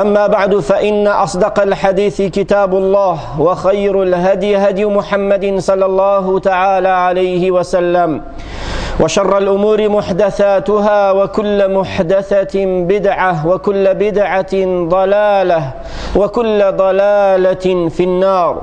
أما بعد فإن أصدق الحديث كتاب الله وخير الهدي هدي محمد صلى الله تعالى عليه وسلم وشر الأمور محدثاتها وكل محدثة بدعة وكل بدعة ضلالة وكل ضلالة في النار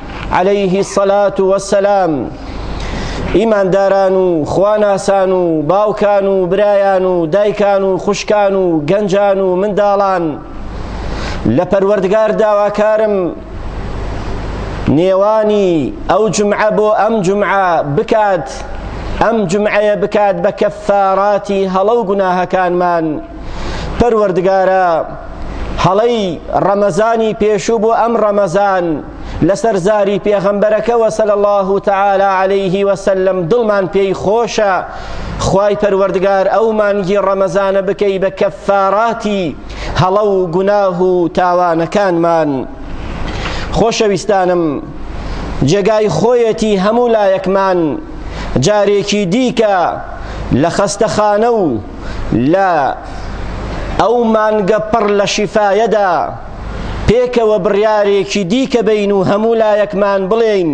علیه الصلاة والسلام ئیمانداران و خواناسان و باوکان و برایان و دایکان و خوشکان و گەنجان و منداڵان لە پەروەردگار داواکارم نێوانی ئەو جمعە بۆ ئەم جمعە بکات ئەم جمعەیە بکات بە کەفاراتی هەڵە و گوناهەکانمان پەروەردگارە هەڵەی ڕەمەزانی پێشوو بۆ ئەم ڕەمەزان لەسەر زاری پێغەمبەرەکەوە سەل الله تعالی عليه وسلم دڵمان پێی خۆشە خوای پەروەردگار ئەو مانگی ڕەمەزانە بکەی بە کەفاراتی هەڵە و گوناه و تاوانەکانمان خۆشەویستانم جێگای خۆیەتی هەموو لایەکمان جارێکی دیکە لە خەستەخانە و لە ئەو مانگە پڕ لە شیفایەدا پێکەوە بڕیارێکی دیکە بین و هەموو لایەکمان بڵێین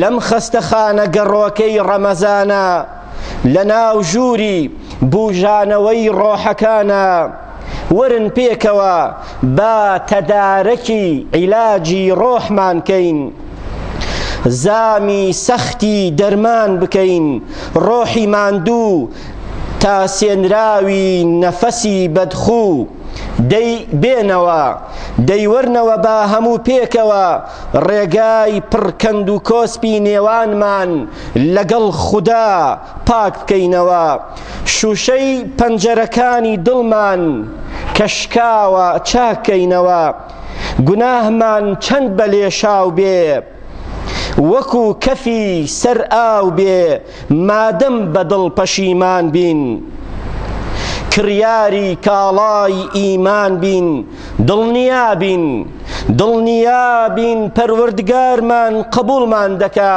لەم خەستەخانە گەڕۆکەی ڕەمەزانە لە ناو ژووری بوژانەوەی ڕۆحەکانە وەرن پێکەوە با تەدارەکی عیلاجی ڕۆحمان کەین زامی سەختی دەرمان بکەین ڕۆحی ماندوو تا سێنراوی نەفەسی بەدخوو دەی بێنەوە دەیوەرنەوە با هەموو پێکەوە ڕێگای پڕکەند و کۆسپی نێوانمان لەگەڵ خودا پاک بکەینەوە شوشەی پەنجەرەکانی دڵمان کە شکاوە چاکەینەوە گوناهمان چەند بە لێشاو بێ وەکو کەفی سەر ئاو بێ مادەم بە دڵ پەشیمان بین کڕیاری کاڵای ئیمان بین دڵنیا بین دڵنیا بین پەروەردگارمان قبولمان دەکا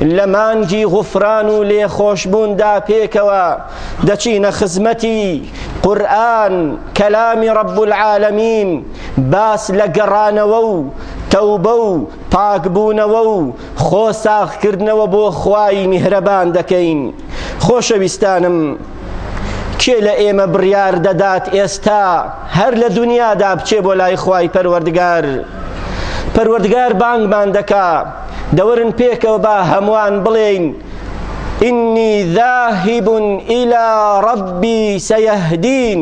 لە مانگی غفران و لێخۆشبووندا پێکەوە دەچینە خزمەتی قورآن کەلامی ڕب العالمین باس لە گەڕانەوە و تەوبە و پاکبوونەوە و خۆ ساغکردنەوە بۆ خوای میهرەبان دەکەین خۆشەویستانم کێ لە ئێمە بڕیار دەدات ئێستا هەر لە دنیادا بچێ بۆ لای خوای پەروەردگار پەروەردگار بانگمان دەکا دەورن پێکەوە با هەمووان بڵێین ئینی ذاهب إلى ربی سەیەهدین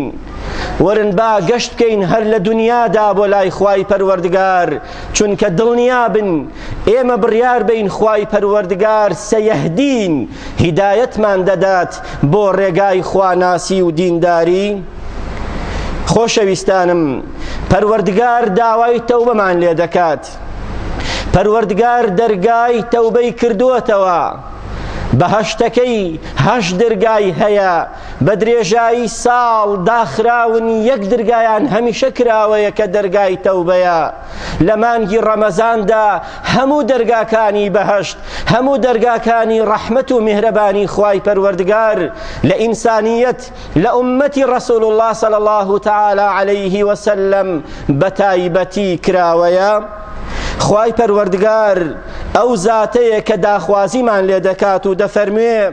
ورن با گەشت بکەین هەر لە دنیادا بۆ لای خوای پەروەردگار چونکە دڵنیا بن ئێمە بڕیار بین خوای پەروەردگار سەیەهدین هیدایەتمان دەدات بۆ ڕێگای خواناسی و دینداری خۆشەویستانم پەروەردگار داوای تەوبەمان لێ دەکات پەروەردگار دەرگای تەوبەی کردووەتەوە بەهشتەکەی هەش درگای هەیە بە درێژایی ساڵ داخراون یەک درگایان هەمیشە کراوەیە کە دەرگای تەوبەیە لە مانگی ڕەمەزاندا هەموو دەرگاکانی بەهشت هەموو دەرگاکانی ڕەحمت و میهرەبانی خوای پەروەردگار لە ئینسانیت لە ئومەتی ڕسول الله صلی الله تعالی عليه وسلم بە تایبەتی کراوەیە خوای پەروەردگار ئەو زاتەیە کە داخوازیمان لێ دەکات و دەفەرموێ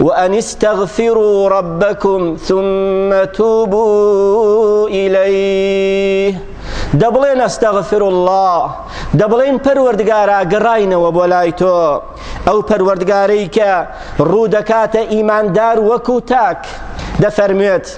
وان استغفروا ربکم ثم توبوا الیه دەبڵێن استغفر اللە دەبڵێن پەروەردگارا گەڕاینەوە بۆ لای تۆ ئەو پەروەردگارەی کە ڕوو دەکاتە ئیماندار وەکو تاک دەفەرموێت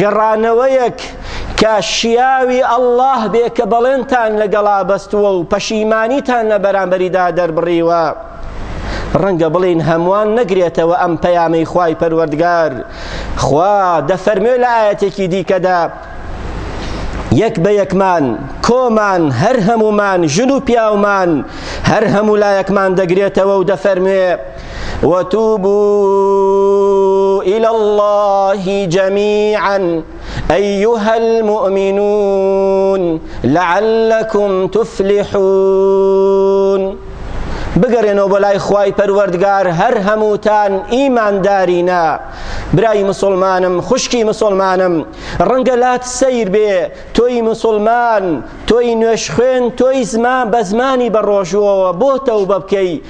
گەڕانەوەیەک کە شیاوی اللە بێ کە بەڵێنتان لەگەڵا بەستووە و پەشیمانیتان لە بەرامبەریدا دەربڕیوە ڕەنگە بڵێن هەمووان نەگرێتەوە ئەم پەیامەی خوای پەروەردگار خوا دەفەرمێ لە ئاەتێکی دیکەدا یەک بە یەکمان کۆمان هەر هەمومان ژن و پیاومان هەر هەموو لایەکمان دەگرێتەوە و دەفەرموێ وتوبوا إلى الله جميعا أيها المؤمنون لعلكم تفلحون بگەڕێنەوە بۆ لای خوای پەروەردگار هەر هەمووتان ئیماندارینە برای مسلمانم خوشکی مسلمانم ڕەنگە لات سەیر بێ تۆی مسلمان تۆی نوێش خوێن تۆی زمان بە زمانی بە ڕۆژوەوە بۆ تەوبە بکەی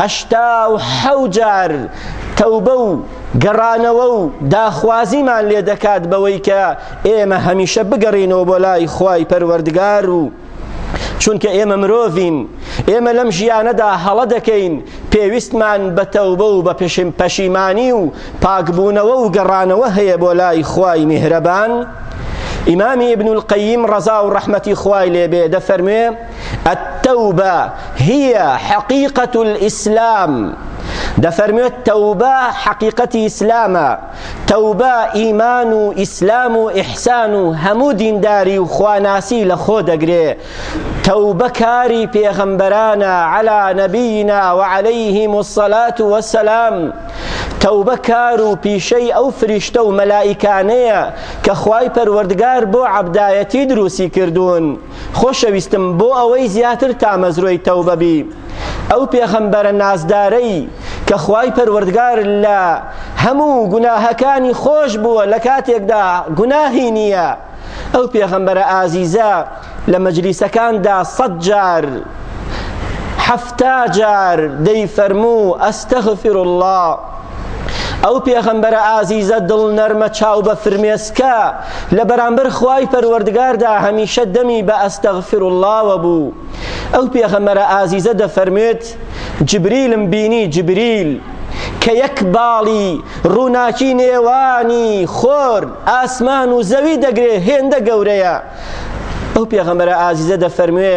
هەشتا و حەوت جار تەوبە و گەڕانەوە و داخوازیمان لێ دەکات بەوەی کە ئێمە هەمیشە بگەڕینەوە بۆ لای خوای پەروەردگار و چونکە ئێمە مرۆڤین ئێمە لەم ژیانەدا هەڵە دەکەین پێویستمان بە تەوبە و بە پێشم پەشیمانی و پاکبوونەوە و گەڕانەوە هەیە بۆ لای خوای میهرەبان ئیمامی ابن القیم ڕەزا و ڕەحمەتی خوای لێبێ دەفەرموێ التوبە هی حقیقە الاسلام دەفەرموێت تەوبە حەقیقەتی ئیسلامە تەوبە ئیمان و ئیسلام و ئیحسان و هەموو دینداری و خواناسی لە خۆ دەگرێ تەوبە کاری پێغەمبەرانە عەلا نەبینا و عەلەیهیم الصەلات وەسەلام تەوبە کار و پیشەی ئەو فریشتە و مەلائیکانەیە کە خوای پەروەردگار بۆ عەبدایەتی دروستی کردوون خۆشەویستم بۆ ئەوەی زیاتر تامەزرۆی تەوبە بی ئەو پێغەمبەرە نازدارەی کە خوای پەروەردگار لە هەموو گوناهەکانی خۆش بووە لە کاتێکدا گوناهی نییە ئەو پێغەمبەرە ئازیزە لە مەجلیسەکاندا سەد جار حەفتا جار دەیفەرموو ئەستەغفر الله ئەو پێغەمبەرە ئازیزە دڵ نەرمە چاو بە فرمێسکە لە بەرامبەر خوای پەروەردگاردا هەمیشە دەمی بە ئەستەغفر اللهوە بوو ئەو پێغەمبەرە ئازیزە دەفەرموێت جبریلم بینی جبریل کە یەک باڵی ڕووناکی نێوانی خۆر ئاسمان و زەوی دەگرێ هێندە گەورەیە ئەو پێغەمبەرە ئازیزە دەفەرموێ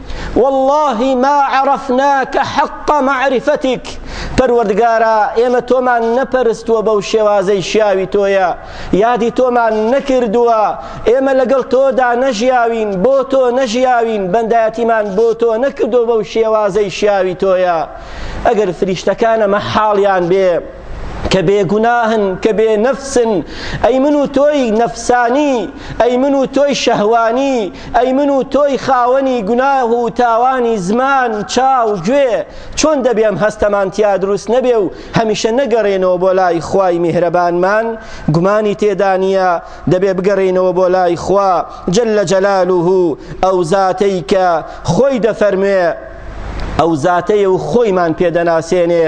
واللە ما عرفناک حق معرفتک پەروەردگارا ئێمە تۆمان نەپەرستووە بەو شێوازەی شیاوی تۆیە یادی تۆمان نەکردووە ئێمە لەگەڵ تۆدا نەژیاوین بۆ تۆ نەژیاوین بەندایەتیمان بۆ تۆ نەکردو بەو شێوازەی شیاوی تۆیە ئەگەر فریشتەکانە مەحاڵیان بێ کە بێگوناهن کە بێ نەفسن ئەی من و تۆی نەفسانی ئەی من و تۆی شەهوانی ئەی من و تۆی خاوەنی گوناه و تاوانی زمان چاو گوێ چۆن دەبێم هەستەمان تیا دروست نەبێ و هەمیشە نەگەڕێنەوە بۆ لای خوای میهرەبانمان گومانی تێدا نییە دەبێ بگەڕێنەوە بۆ لای خوا جل جلاله ئەو زاتەی کە خۆی دەفەرموێ ئەو زاتەیە و خۆیمان پێدەناسێنێ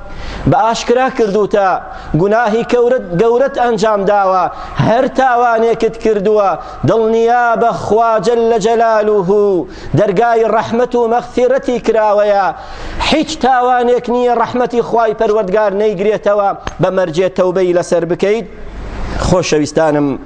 بە ئاشکرا کردوتە گوناهی کەورت گەورەت ئەنجام داوە هەر تاوانێکت کردووە دڵنیا بە خوا جل جلاله دەرگای ڕەحمەت و مەغفیرەتی کراوەیە هیچ تاوانێک نییە ڕەحمەتی خوای پەروەردگار نەیگرێتەوە بە مەرجێ تەوبەی لەسەر بکەیت خۆشەویستانم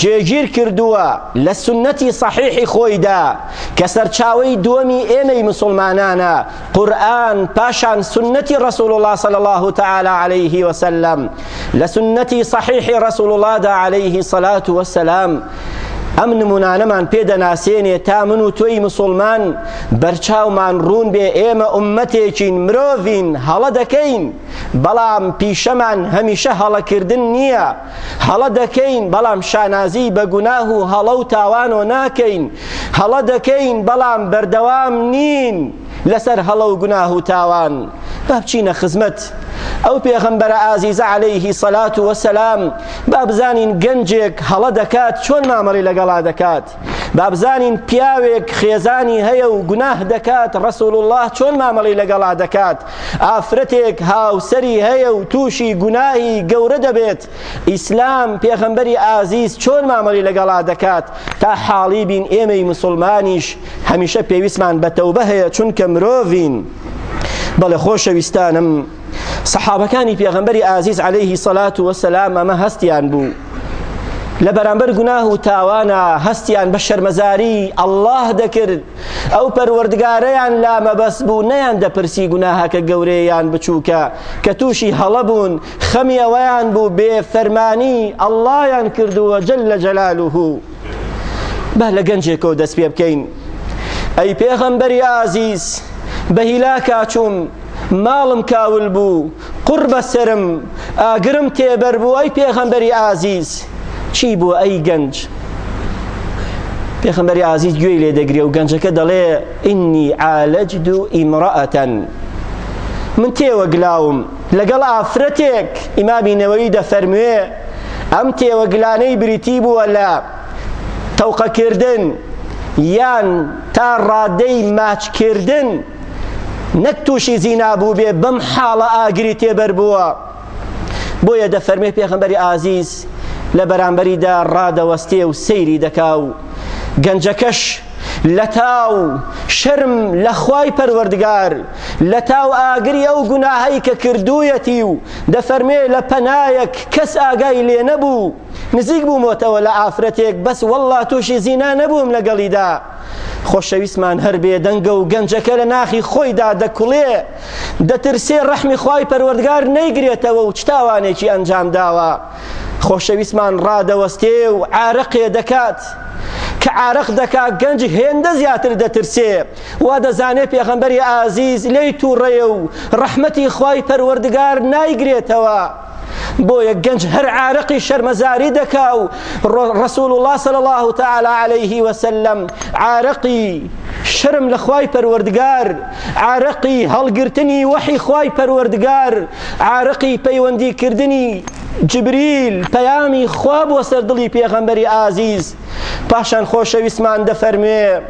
جێگیر کردووە لە سوننەتی سەحیحی خۆیدا کە سەرچاوەی دووەمی ئێمەی مسوڵمانانە قورئان پاشان سوننەتی رسول اللە صلی اللە تعالی علیه وسلم لە سوننەتی سەحیحی رسول اللە دا علیه الصلاة والسلام ئەم نمونانەمان پێ دەناسێنێ تا من و تۆی مسوڵمان بەرچاومان ڕوون بێ ئێمە ئومەتێکین مرۆڤین هەڵە دەکەین بەڵام پیشەمان هەمیشە هەڵەکردن نییە هەڵە دەکەین بەڵام شانازی بە گوناه و هەڵە و تاوانۆ ناکەین هەڵە دەکەین بەڵام بەردەوام نین لەسەر هەڵە و گوناه و تاوان با بچینە خزمەت ئەو پێغەمبەرە ئازیزە عەلەیهی سەلات و وەسەلام با بزانین گەنجێک هەڵە دەکات چۆن مامەڵی لەگەڵا دەکات با بزانین پیاوێک خێزانی هەیە و گوناه دەکات ڕسول الله چۆن مامەڵی لەگەڵا دەکات ئافرەتێک هاوسەری هەیە و تووشی گوناهی گەورە دەبێت ئیسلام پێغەمبەری ئازیز چۆن مامەڵی لەگەڵا دەکات تا حاڵی بین ئێمەی مسلمانیش هەمیشە پێویستمان بەتەوبە هەیە چونکە مرۆڤین بەڵێ خۆشەویستانم سەحابەکانی پێغەمبەری ئازیز عەلەیهی سەلات وەسەلام ئەمە هەستیان بوو لە بەرامبەر گوناه و تاوانە هەستیان بە شەرمەزاری ئەلله دەکرد ئەو پەروەردگارەیان لا مەبەست بوو نەیان دەپرسی گوناهەکە گەورەیان بچووکە کە تووشی هەڵە بوون خەمی ئەویان بوو بێ فەرمانی ئەللهیان کردووە جل لە جەلالوه با لە گەنجێکەوە دەست پێ بکەین ئەی پێغەمبەری ئازیز بە هیلاکا چووم ماڵم کاول بوو قوڕ بەسەرم ئاگرم تێبەر بوو ئەی پێغەمبەری ئازیز چی بوو ئەی گەنج پێخەمبەری ئازیز گوێی لێ دەگرێ و گەنجەکە دەڵێ ئینی عالەجد و ئیمڕەتەن من تێوەگلاوم لەگەڵ ئافرەتێک ئیمامی نەوەی دەفەرموێ ئەم تێوەگلانەی بریتی بووە لە تەوقەکردن یان تا ڕادەی ماچکردن نەک تووشی زینا بوو بێ بەم حاڵە ئاگری تێبەر بووە بۆیە دەفەرمێ پێخەمبەری ئازیز لە بەرامبەریدا ڕادەوەستێ و سەیری دەکا و گەنجەکەش لە تاو شەرم لە خوای پەروەردگار لە تاو ئاگری ئەو گوناهەی کە کردوویەتی و دەفەرمێ لە پەنایەک کەس ئاگای لێ نەبوو نزیک بوومەتەوە لە ئافرەتێک بەس واللە تووشی زینا نەبووم لەگەڵیدا خۆشەویستمان هەر بێدەنگە و گەنجەکە لە ناخی خۆیدا دەکوڵێ دەترسێ ڕەحمی خوای پەروەردگار نەیگرێتەوە و چتاوانێکی ئەنجام داوە خۆشەویستمان ڕادەوەستێ و عارەقێ دەکات کە عارەق دەکا گەنج هێندە زیاتر دەترسێ وا دەزانێ پێغەمبەری ئازیز لێی تووڕەیە و ڕەحمەتی خوای پەروەردگار نایگرێتەوە بۆیە گەنج هەر عارەقی شەرمەزاری دەکا و ڕسول الله صلی الله تعالی عليه وسلم عارەقی شرم لە خوای پەروەردگار عارەقی هەڵگرتنی وەحی خوای پەروەردگار عارەقی پەیوەندیکردنی جبریل پەیامی خوا بۆ سەر دڵی پێغەمبەری ئازیز پاشان خۆشەویستمان دەفەرموێ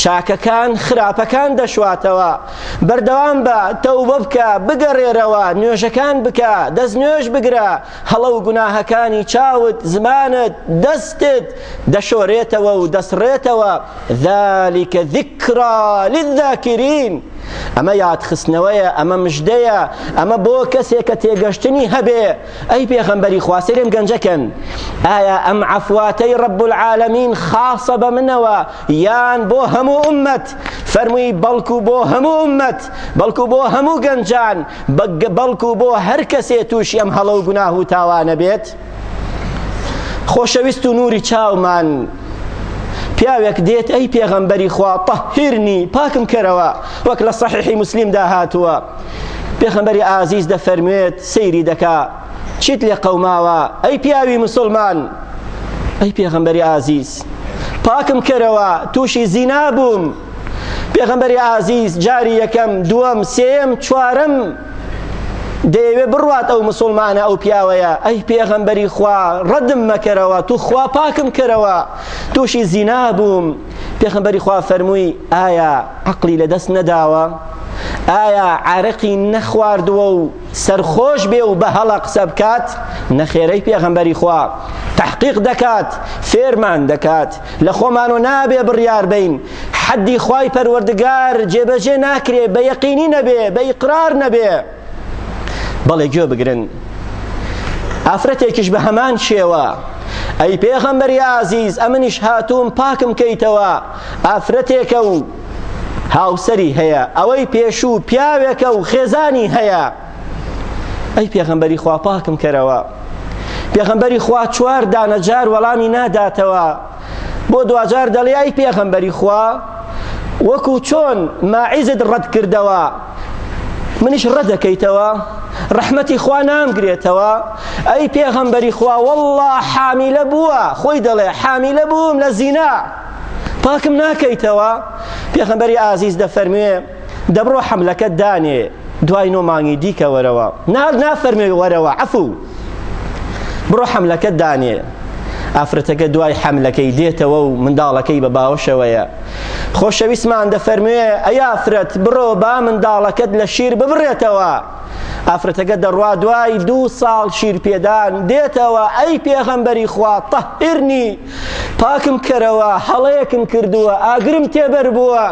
چاکەکان خراپەکان دەشواتەوە بەردەوام بە تەوبە بکە بگەڕێرەوە نوێژەکان بکە دەست نوێژ بگرە هەڵە و گوناهەکانی چاوت زمانت دەستت دەشۆرێتەوە و دەسڕێتەوە ذلك ذکرا للذاکرین ئەمە یادخستنەوەیە ئەمە مژدەیە ئەمە بۆ کەسێک کە تێگەشتنی هەبێ ئەی پێخەمبەری خوا سەیرم گەنجە کەن ئایا ئەم عفواتەی رب العالمین خاصە بە منەوە یان بۆ هەموو ئومەت فەرمووی بەڵکو بۆ هەموو ئومەت بەڵکو بۆ هەموو گەنجان بەڵکو بۆ هەر کەسێ تووشی ئەم هەڵە و گوناه و تاوانە بێت خۆشەویست و نوری چاومان پیاوێک دێت ئەی پێغەمبەری خوا طهرنی پاکم کەرەوە وەک لە صحیحی مسلمدا هاتووە پێخەمبەری ئازیز دەفەرموێت سەیری دەکا چیت لێ قەوماوە ئەی پیاوی مسلمان ئەی پێغەمبەری ئازیز پاکم کەرەوە تووشی زینا بووم پێغەمبەری ئازیز جاری یەکەم دووەم سێم چوارم دەیەوێ بڕوات ئەو مسلمانە ئەو پیاوەیە ئەی پێغەمبەری خوا ڕەدم مەکەرەوە تو خوا پاکم کەرەوە تووشی زینا بووم پێخەمبەری خوا فەرمووی ئایا عەقڵی لەدەست نەداوە ئایا عرقی نەخواردووە و سەرخۆش بێ و بە هەڵە قسە بکات نەخێرەی پێغەمبەری خوا تحقیق دەکات فێرمان دەکات لە خۆمان و نابێ بڕیار بین حەدی خوای پەروەردگار جێبەجێ ناکرێ بە یەقینی نەبێ بە ئیقرار نەبێ بەڵێ گوێ بگرن ئافرەتێکیش بە هەمان شێوە ئەی پێغەمبەری ئازیز ئەمنیش هاتووم پاکم کەیتەوە ئافرەتێکە و هاوسەری هەیە ئەوەی پێشوو پیاوێکە و خێزانی هەیە ئەی پێغەمبەری خوا پاکم کەرەوە پێغەمبەری خوا چوار دانە جار وەڵامی ناداتەوە بۆ دواجار دەڵێ ئەی پێغەمبەری خوا وەکو چۆن ماعیزت ڕەت کردەوە منیش ڕەتدەکەیتەوە ڕەحمەتی خوا نامگرێتەوە ئەی پێغەمبەری خوا والله حامیلە بووە خۆی دەڵێ حامیلە بووم لە زینا پاکم ناکەیتەوە پێغەمبەری ئازیز دەفەرموێ دەبڕۆ حەملەکەت دانێ دوای نۆ مانگی دیکە وەرەوە نار نافەرمێ وەرەوە عفو بڕۆ حەملەکەت دانێ ئافرەتەکە دوای حەملەکەی دێتەوە و منداڵەکەی بە باوەشەوەیە خۆشەویستمان دەفەرموێ ئەیافرەت بڕۆ با منداڵەکەت لە شیر ببڕێتەوە ئافرەتەکە دەڕوا دوای دوو ساڵ شیر پێدان دێتەوە ئەی پێغەمبەری خوا تەهئرنی پاکم کەرەوە هەڵەیەکم کردووە ئاگرم تێبەر بووە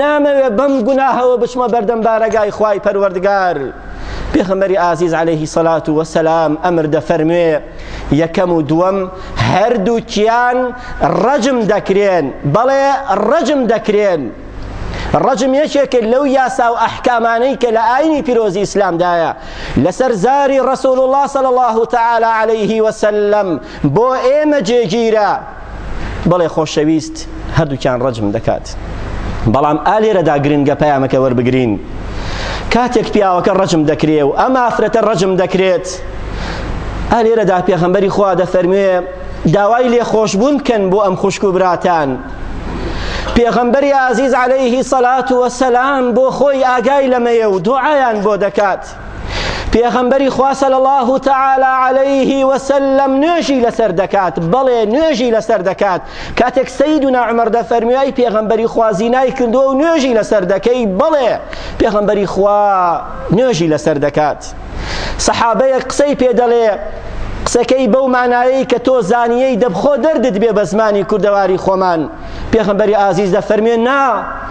نامەوێ بەم گوناهەوە بچمە بەردەم بارەگای خوای پەروەردگار پێخەمبەری ئازیز عەلەیهی سەلات و وەسەلام ئەمر دەفەرموێ یەکەم و دووەم هەردووکیان ڕەجم دەکرێن بەڵێ ڕەجم دەکرێن ڕەجم یەکێکە لەو یاسا و ئەحکامانەی کە لە ئاینی پیرۆزی ئیسلامدایە لەسەر زاری ڕسول الله صلی الله تعالی عليه وسلم بۆ ئێمە جێگیرە بەڵێ خۆشەویست هەردووکیان ڕەجم دەکات بەڵام ئا لێرەدا گرنگە پەیامەکە وەربگرین کاتێک پیاوەکە ڕەجم دەکرێ و ئەم ئافرەتە ڕەجم دەکرێت ئا لێرەدا پێغەمبەری خوا دەفەرموێ داوای لێخۆشبوون بکەن بۆ ئەم خوشک و براتان پێغەمبەری ئازیز عليهەیهی سەلات وەسەلام بۆ خۆی ئاگای لەمەیە و دوعایان بۆ دەکات پێغەمبەری خوا صلی الله تعالی علیه وسلم نوێژی لەسەر دەکات بەڵێ نوێژی لەسەر دەکات کاتێک سیدنا عمر دەفەرمیای پێغەمبەری خوا زینای کردووە و نوێژی لەسەر دەکەی بەڵێ پێغەمبەری خوا نوێژی لەسەر دەکات سەحابەیەک قسەی پێ دەڵێ قسەکەی بەو مانایەی کە تۆ زانیەی دەبخۆ دەردت بێ بە زمانی کوردەواری خۆمان پێغمبەری ئازیز دەفەرمێن نا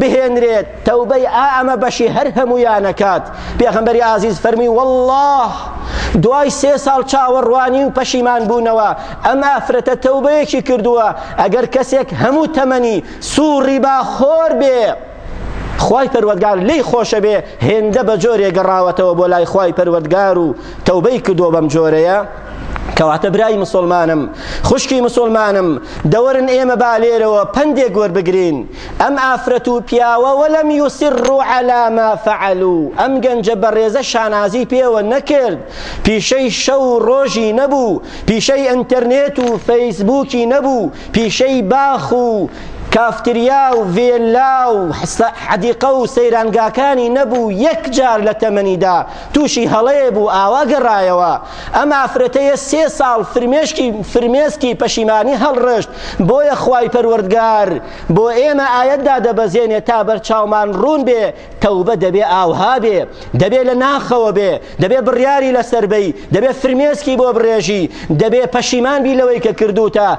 بهێنرێت تەوبەی ئا ئەمە بەشی هەر هەموویان ئەکات پێغەمبەری ئازیز فەرمووی واللە دوای سێ ساڵ چاوەڕوانی و پەشیمان بوونەوە ئەم ئافرەتە تەوبەیەکی کردووە ئەگەر کەسێک هەموو تەمەنی سوڕی باخۆر بێ خوای پەروەردگار لێی خۆشە بێ هێندە بە جۆرێ گەڕاوەتەوە بۆ لای خوای پەروەردگار و تەوبەی کردووە بەم جۆرەیە کەواتە برای مسلمانم خوشکی مسلمانم دەوەرن ئێمە با لێرەوە پندێک وەربگرین ئەم ئافرەت و پیاوە وەلم یوسر على ما فعلوا ئەم گەنجە بەڕێزە شانازی پێوە نەکرد پیشەی شەو ڕۆژی نەبوو پیشەی ئینتەرنێت و فەیسبووکی نەبوو پیشەی باخ و کافتریا و ڤێلا و حەدیقە و سەیرانگاکانی نەبوو یەک جار لە تەمەنیدا تووشی هەڵەیە بوو ئاوا گەڕایەوە ئەم ئافرەتەیە سێ ساڵ فرمێشکی فرمێسکی پەشیمانی هەڵڕشت بۆیە خوای پەروەردگار بۆ ئێمە ئاەت دادەبەزێنێ تا بەرچاومان ڕوون بێ تەوبە دەبێ ئاوها بێ دەبێ لە ناخەوە بێ دەبێ بڕیاری لەسەر بی دەبێ فرمێسکی بۆ بڕێژی دەبێ پەشیمان بی لەوەی کە کردوتە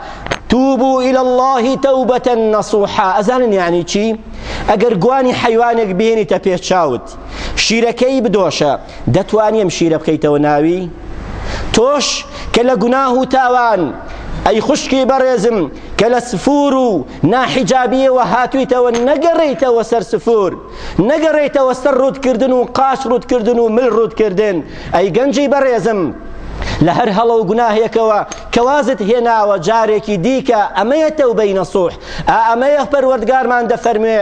توبو إلى الله توبة نصوحا ئەزانن یعنی چی ئەگەر گوانی حیوانێک بێنیتە پێچاوت شیرەکەی بدۆشە دەتوانی ئەم شیرە بکەیتەوە ناوی تۆش کە لە گوناه و تاوان ئەی خوشکی بەڕێزم کە لە سفور و ناحیجابیەوە هاتویتەوە نەگەڕیتەوە سەر سفور نەگەڕیتەوە سەر ڕوودکردن و قاش ڕوودکردن و مل ڕوودکردن ئەی گەنجی بەڕێزم لە هەر هەڵە و گوناهێکەوە کەوازت هێناوە جارێکی دیکە ئەمەیە تەوبەی نەسوح ئا ئەمەیە پەروەردگارمان دەفەرموێ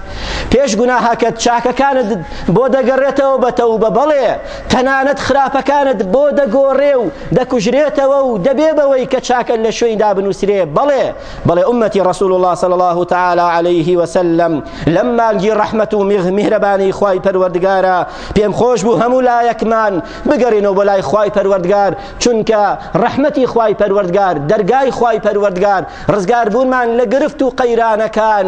پێش گوناهەکەت چاکەکانت بۆ دەگەڕێتەوە بە تەوبە بەڵێ تەنانەت خراپەکانت بۆ دەگۆڕێ و دەکوژرێتەوە و دەبێ بەوەی کە چاکە لە شوێندا بنووسرێ بەڵێ بەڵێ ئومەتی ڕسول الله صلی الله تعالی عليه وسلم لەم مانگی ڕەحمەت و میغ میهرەبانی خوای پەروەردگارە پێم خۆش بوو هەموو لایەکمان بگەڕینەوە بۆ لای خوای پەروەردگار چونکە ڕەحمەتی خوای پەروەردگار دەرگای خوای پەروەردگار ڕزگاربوونمان لە گرفت و قەیرانەکان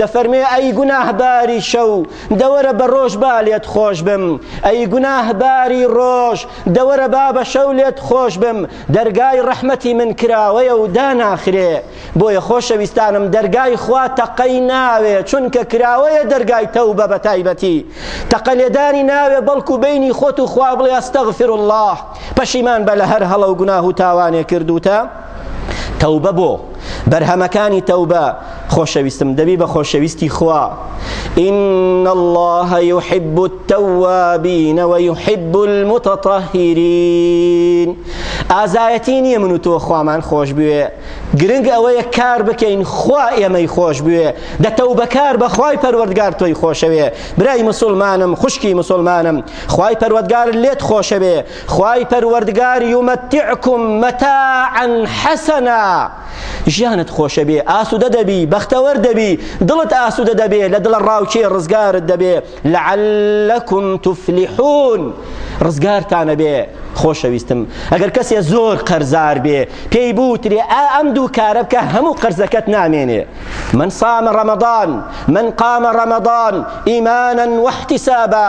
دەفەرمێ ئەی گوناهباری شەو دەوەرە بە ڕۆژ با لێت خۆش بم ئەی گوناهباری ڕۆژ دەوەرە با بە شەو لێت خۆش بم دەرگای ڕەحمەتی من کراوەیە و داناخرێ بۆیە خۆشەویستانم دەرگای خوا تەقەی ناوێ چونکە کراوەیە دەرگای تەوبە بە تایبەتی تەقە لێدانی ناوێ بەڵکو بینی خۆت و خوا بڵێ ئەستەغفراللە پەشیمان بە لە هەر هەڵە و گوناه و تاوانێ کردووتە تەوبە بۆ بەرهەمەکانی تەوبە خۆشەویستم دەبی بە خۆشەویستی خوا إن الله يحب التوابين ويحب المتطهرين ئازایەتی نییە من و تۆ خوامان خۆش بوێ گرنگ ئەوەیە کار بکەین خوا ئێمەی خۆش بوێ دەتە و بەکار بەخوای پەروەردگار تۆی خۆشەوێ برای مسلمانم خوشکی مسلمانم خوای پەروەردگار لێت خۆشەوێ خوای پەروەردگار یمتعکم متاعا حسنا ژیانت خۆشەبێ ئاسوودە دەبی بەختەوەر دەبی دڵت ئاسوودە دەبێ لە دڵە ڕاوچێ ڕزگارت دەبێ لەعلەکم تفلحون ڕزگارتانە بێ خۆشەویستم ئەگەر کەسێ زۆر قەرزار بێ پێی بوترێ ئا ئەم دوو کارە بکە هەموو قەرزەکەت نامێنێ من صام رمضان من قام رمضان إيمانا واحتسابا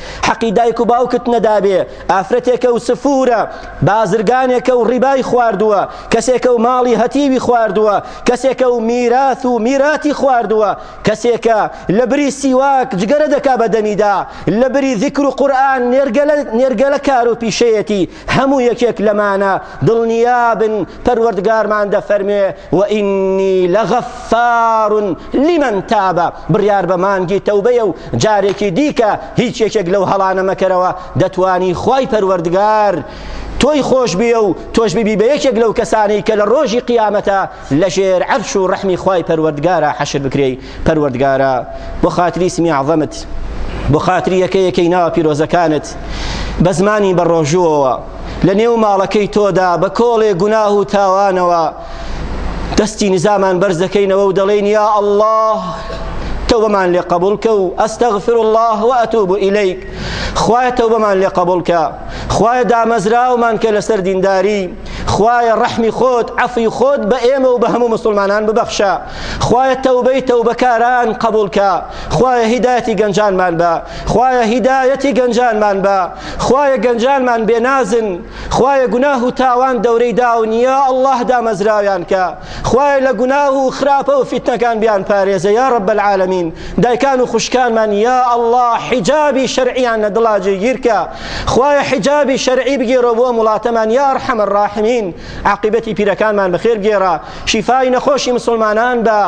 حەقی دایک و باوکت نەدابێ ئافرەتێکە و سفورە بازرگانێکە و ڕیبای خواردووە کەسێکە و ماڵی هەتیوی خواردووە کەسێکە و میراث و میراتی خواردووە کەسێکە لە بری سیواک جگەرە دەکا بە دەمیدا لە بری ذکر و قورئان نێرگەلە نێرگەلە کار و پیشەیەتی هەموو یەکێک لەمانە دڵنیابن پەروەردگارمان دەفەرموێ وئینی لەغەفار لمن تاب بڕیار بە مانگی تەوبەیە و جارێکی دیکە هیچ یەکێک لەو هەڵانە مەکەرەوە دەتوانی خوای پەروەردگار تۆی خۆش بیە و تۆش ببی بە یەکێک لەو کەسانەی کە لە ڕۆژی قیامەتە لە ژێر عەرش و ڕەحمی خوای پەروەردگارە حەشر بکرێی پەروەردگارا بۆ خاتری سمی عەظەمت بۆ خاتری یەکە یەکەی ناوە پیرۆزەکانت بە زمانی بە ڕۆژووەوە لە نێو ماڵەکەی تۆدا بە کۆڵێ گوناه و تاوانەوە دەستی نزامان بەرز دەکەینەوە و دەڵێین یا الله تەوبەمان لێ قبول کە و ئەستەغفر الله و ئەتوب ئیلیک خوایە تەوبەمان لێ قبول کە خوایە دامەزراومان کە لەسەر دینداری خوایە ڕەحمی خۆت عەفوی خۆت بە ئێمە و بە هەموو مسلمانان ببەخشە خوایە تەوبەی تەوبەکاران قبول کە خوایە هیدایەتی گەنجانمان بە خوایە هیدایەتی گەنجانمان بە خوایە گەنجانمان بێنازن خوایە گوناه و تاوان دەورەی داو نییە ئەله دامەزراویان کە خوایە لە گوناه و خراپە و فیتنەکان بیان پارێزە یا رب العالمین دایکان و خوشکانمان یا ئەله حیجابی شەرعیان لە دڵا جێگیرکە خوایە حیجابی شەرعی بگێرە بۆ وڵاتەمان یا ڕحەمە ڕاحمین عقیبەتی پیرەکانمان بەخێر گێرە شیفای نەخۆشی مسوڵمانان بە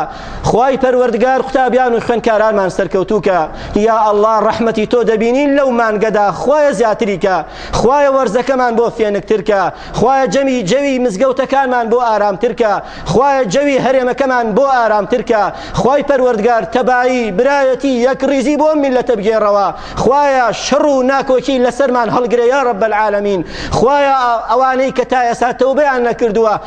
خوای پەروەردگار قوتابیان و خوێنکارانمان سەرکەوتوکە یا ئەڵڵا ڕەحمەتی تۆ دەبینین لەو مانگەدا خوایە زیاتری کە خوایە وەرزەکەمان بۆ فێنکتر کە خوایە جەمی جەوی مزگەوتەکانمان بۆ ئارامتر کە خوایە جەوی هەرێمەکەمان بۆ ئارامتر کە خوای پەروەردگار تەبایی برایەتی یەک ڕیزی بۆ میلەتە بگێڕەوە خوایە شەڕ و ناکۆکی لەسەرمان هەڵگرە یا رب العالمین خوایە ئەوانەی کە تا ئێستا تەوبەیان نەکردووە